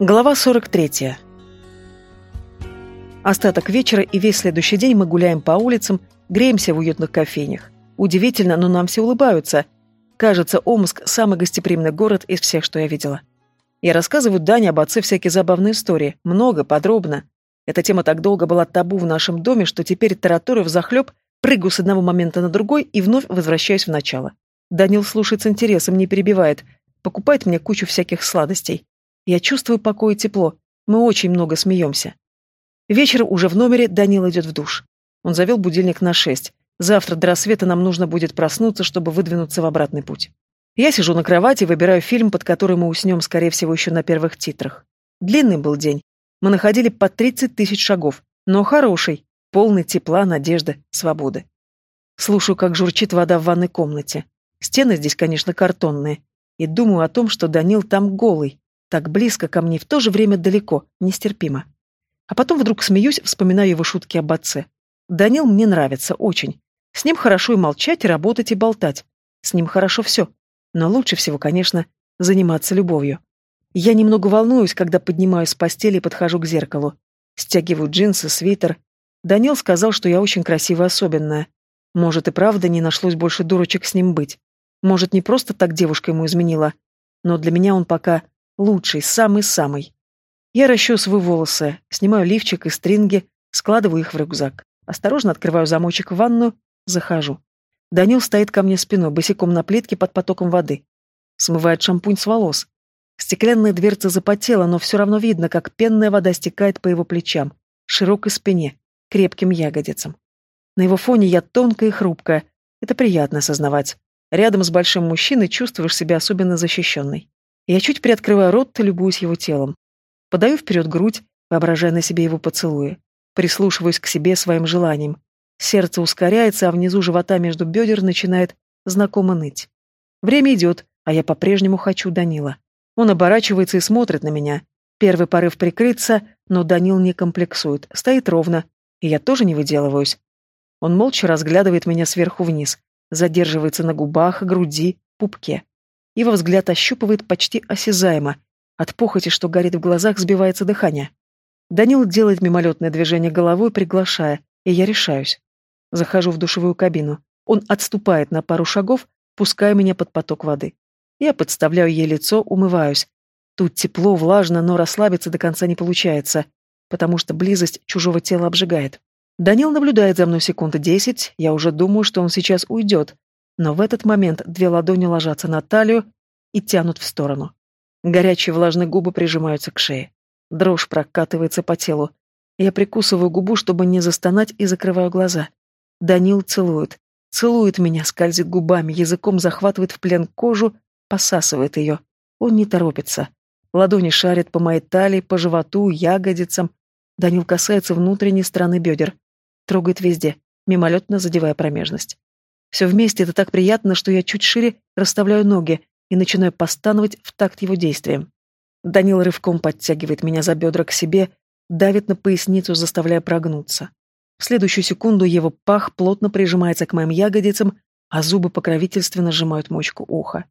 Глава 43. Остаток вечера и весь следующий день мы гуляем по улицам, греемся в уютных кофейнях. Удивительно, но нам все улыбаются. Кажется, Омск – самый гостеприимный город из всех, что я видела. Я рассказываю Дане об отце всякие забавные истории. Много, подробно. Эта тема так долго была табу в нашем доме, что теперь тараторю взахлеб, прыгаю с одного момента на другой и вновь возвращаюсь в начало. Данил слушает с интересом, не перебивает, покупает мне кучу всяких сладостей. Я чувствую покой и тепло. Мы очень много смеемся. Вечером уже в номере Данил идет в душ. Он завел будильник на шесть. Завтра до рассвета нам нужно будет проснуться, чтобы выдвинуться в обратный путь. Я сижу на кровати, выбираю фильм, под который мы уснем, скорее всего, еще на первых титрах. Длинный был день. Мы находили по 30 тысяч шагов, но хороший, полный тепла, надежды, свободы. Слушаю, как журчит вода в ванной комнате. Стены здесь, конечно, картонные. И думаю о том, что Данил там голый, так близко ко мне, в то же время далеко, нестерпимо. А потом вдруг смеюсь, вспоминаю его шутки об отце. Данил мне нравится, очень. С ним хорошо и молчать, и работать, и болтать. С ним хорошо все. Но лучше всего, конечно, заниматься любовью. Я немного волнуюсь, когда поднимаюсь с постели и подхожу к зеркалу. Стягиваю джинсы, свитер. Данил сказал, что я очень красивая особенная. Может, и правда не нашлось больше дурочек с ним быть. Может, не просто так девушка ему изменила. Но для меня он пока Лучший, самый-самый. Я расчесываю волосы, снимаю лифчик и стринги, складываю их в рюкзак. Осторожно открываю замочек в ванну, захожу. Данил стоит ко мне спиной, босиком на плитке под потоком воды. Смывает шампунь с волос. Стеклянная дверца запотела, но все равно видно, как пенная вода стекает по его плечам, широкой спине, крепким ягодицам. На его фоне я тонкая и хрупкая. Это приятно осознавать. Рядом с большим мужчиной чувствуешь себя особенно защищенной. Я чуть приоткрываю рот, любуюсь его телом. Подаю вперед грудь, воображая на себе его поцелуи. Прислушиваюсь к себе своим желаниям. Сердце ускоряется, а внизу живота между бедер начинает знакомо ныть. Время идет, а я по-прежнему хочу Данила. Он оборачивается и смотрит на меня. Первый порыв прикрыться, но Данил не комплексует, стоит ровно, и я тоже не выделываюсь. Он молча разглядывает меня сверху вниз, задерживается на губах, груди, пупке. Его взгляд ощупывает почти осязаемо. От похоти, что горит в глазах, сбивается дыхание. Данил делает мимолетное движение головой, приглашая, и я решаюсь. Захожу в душевую кабину. Он отступает на пару шагов, пуская меня под поток воды. Я подставляю ей лицо, умываюсь. Тут тепло, влажно, но расслабиться до конца не получается, потому что близость чужого тела обжигает. Данил наблюдает за мной секунды десять, я уже думаю, что он сейчас уйдет, но в этот момент две ладони ложатся на талию и тянут в сторону. Горячие влажные губы прижимаются к шее. Дрожь прокатывается по телу. Я прикусываю губу, чтобы не застонать, и закрываю глаза. Данил целует. Целует меня, скользит губами, языком захватывает в плен кожу, посасывает ее. Он не торопится. Ладони шарят по моей талии, по животу, ягодицам. Данил касается внутренней стороны бедер. Трогает везде, мимолетно задевая промежность. Все вместе это так приятно, что я чуть шире расставляю ноги и начинаю постановать в такт его действиям. Данил рывком подтягивает меня за бедра к себе, давит на поясницу, заставляя прогнуться. В следующую секунду его пах плотно прижимается к моим ягодицам, а зубы покровительственно сжимают мочку уха.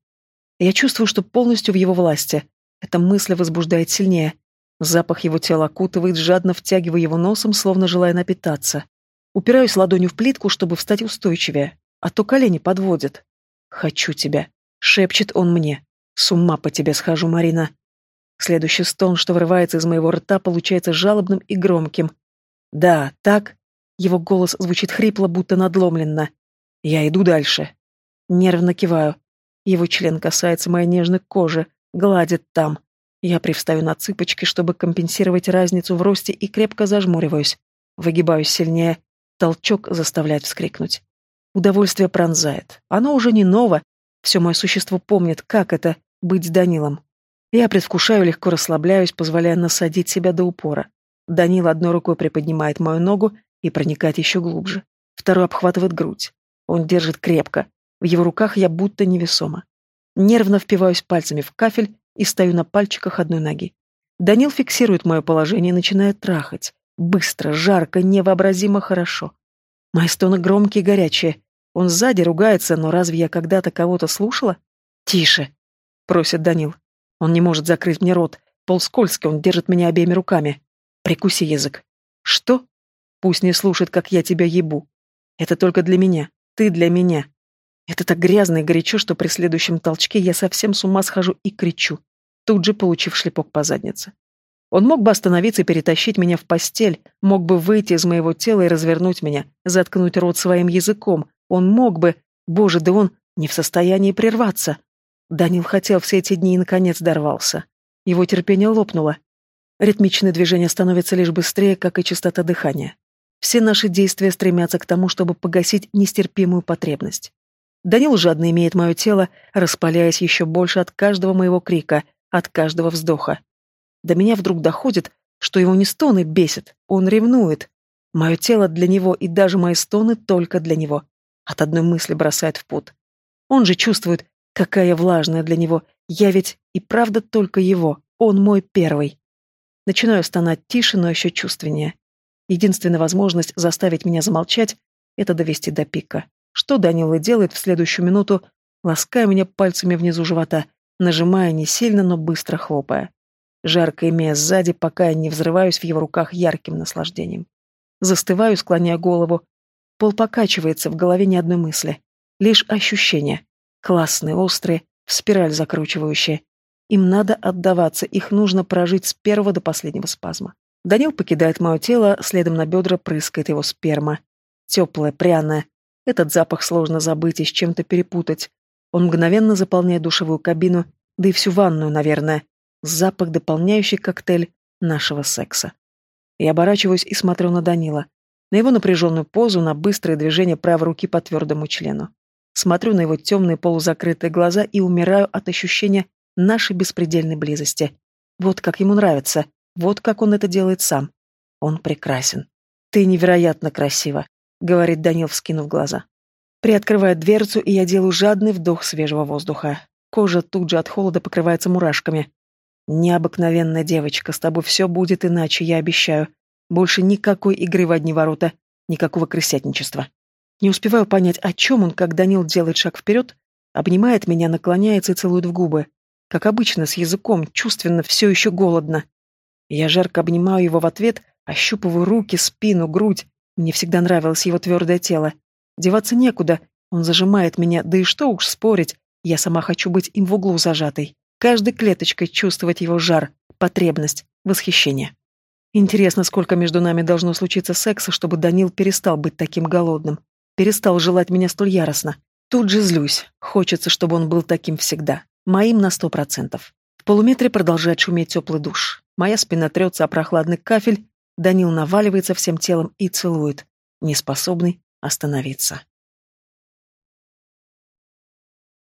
Я чувствую, что полностью в его власти. Эта мысль возбуждает сильнее. Запах его тела окутывает, жадно втягивая его носом, словно желая напитаться. Упираюсь ладонью в плитку, чтобы встать устойчивее а то колени подводят. «Хочу тебя», — шепчет он мне. «С ума по тебе схожу, Марина». Следующий стон, что вырывается из моего рта, получается жалобным и громким. «Да, так?» Его голос звучит хрипло, будто надломленно. «Я иду дальше». Нервно киваю. Его член касается моей нежной кожи, гладит там. Я привстаю на цыпочки, чтобы компенсировать разницу в росте, и крепко зажмуриваюсь. Выгибаюсь сильнее. Толчок заставляет вскрикнуть. Удовольствие пронзает. Оно уже не ново. Все мое существо помнит, как это — быть Данилом. Я предвкушаю, легко расслабляюсь, позволяя насадить себя до упора. Данил одной рукой приподнимает мою ногу и проникает еще глубже. Второй обхватывает грудь. Он держит крепко. В его руках я будто невесома. Нервно впиваюсь пальцами в кафель и стою на пальчиках одной ноги. Данил фиксирует мое положение и начинает трахать. Быстро, жарко, невообразимо хорошо. Мои стоны громкие и горячие. Он сзади ругается, но разве я когда-то кого-то слушала? «Тише!» — просит Данил. Он не может закрыть мне рот. Пол скользкий, он держит меня обеими руками. Прикуси язык. Что? Пусть не слушает, как я тебя ебу. Это только для меня. Ты для меня. Это так грязно и горячо, что при следующем толчке я совсем с ума схожу и кричу, тут же получив шлепок по заднице. Он мог бы остановиться и перетащить меня в постель, мог бы выйти из моего тела и развернуть меня, заткнуть рот своим языком. Он мог бы... Боже, да он не в состоянии прерваться. Данил хотел все эти дни и, наконец, дорвался. Его терпение лопнуло. Ритмичные движения становятся лишь быстрее, как и частота дыхания. Все наши действия стремятся к тому, чтобы погасить нестерпимую потребность. Данил жадно имеет мое тело, распаляясь еще больше от каждого моего крика, от каждого вздоха. До меня вдруг доходит, что его не стоны бесит, он ревнует. Мое тело для него и даже мои стоны только для него. От одной мысли бросает в пот. Он же чувствует, какая влажная для него. Я ведь и правда только его. Он мой первый. Начинаю стонать тише, но еще чувственнее. Единственная возможность заставить меня замолчать — это довести до пика. Что Данила делает в следующую минуту, лаская меня пальцами внизу живота, нажимая не сильно, но быстро хлопая. Жарко имея сзади, пока я не взрываюсь в его руках ярким наслаждением. Застываю, склоняя голову. Пол покачивается, в голове ни одной мысли. Лишь ощущения. Классные, острые, в спираль закручивающие. Им надо отдаваться, их нужно прожить с первого до последнего спазма. Данил покидает мое тело, следом на бедра прыскает его сперма. Теплая, пряная, этот запах сложно забыть и с чем-то перепутать. Он мгновенно заполняет душевую кабину, да и всю ванную, наверное. Запах, дополняющий коктейль нашего секса. Я оборачиваюсь и смотрю на Данила. На его напряженную позу, на быстрое движение правой руки по твердому члену. Смотрю на его темные полузакрытые глаза и умираю от ощущения нашей беспредельной близости. Вот как ему нравится, вот как он это делает сам. Он прекрасен. Ты невероятно красива говорит Данил, вскинув глаза. Приоткрывает дверцу, и я делаю жадный вдох свежего воздуха. Кожа тут же от холода покрывается мурашками. Необыкновенная девочка, с тобой все будет иначе, я обещаю. Больше никакой игры в одни ворота, никакого крысятничества. Не успеваю понять, о чем он, как Данил делает шаг вперед, обнимает меня, наклоняется и целует в губы. Как обычно, с языком, чувственно, все еще голодно. Я жарко обнимаю его в ответ, ощупываю руки, спину, грудь, мне всегда нравилось его твердое тело. Деваться некуда, он зажимает меня, да и что уж спорить, я сама хочу быть им в углу зажатой. Каждой клеточкой чувствовать его жар, потребность, восхищение. Интересно, сколько между нами должно случиться секса, чтобы Данил перестал быть таким голодным, перестал желать меня столь яростно. Тут же злюсь, хочется, чтобы он был таким всегда, моим на сто процентов. В полуметре продолжает шуметь теплый душ. Моя спина трется о прохладный кафель, Данил наваливается всем телом и целует, неспособный остановиться.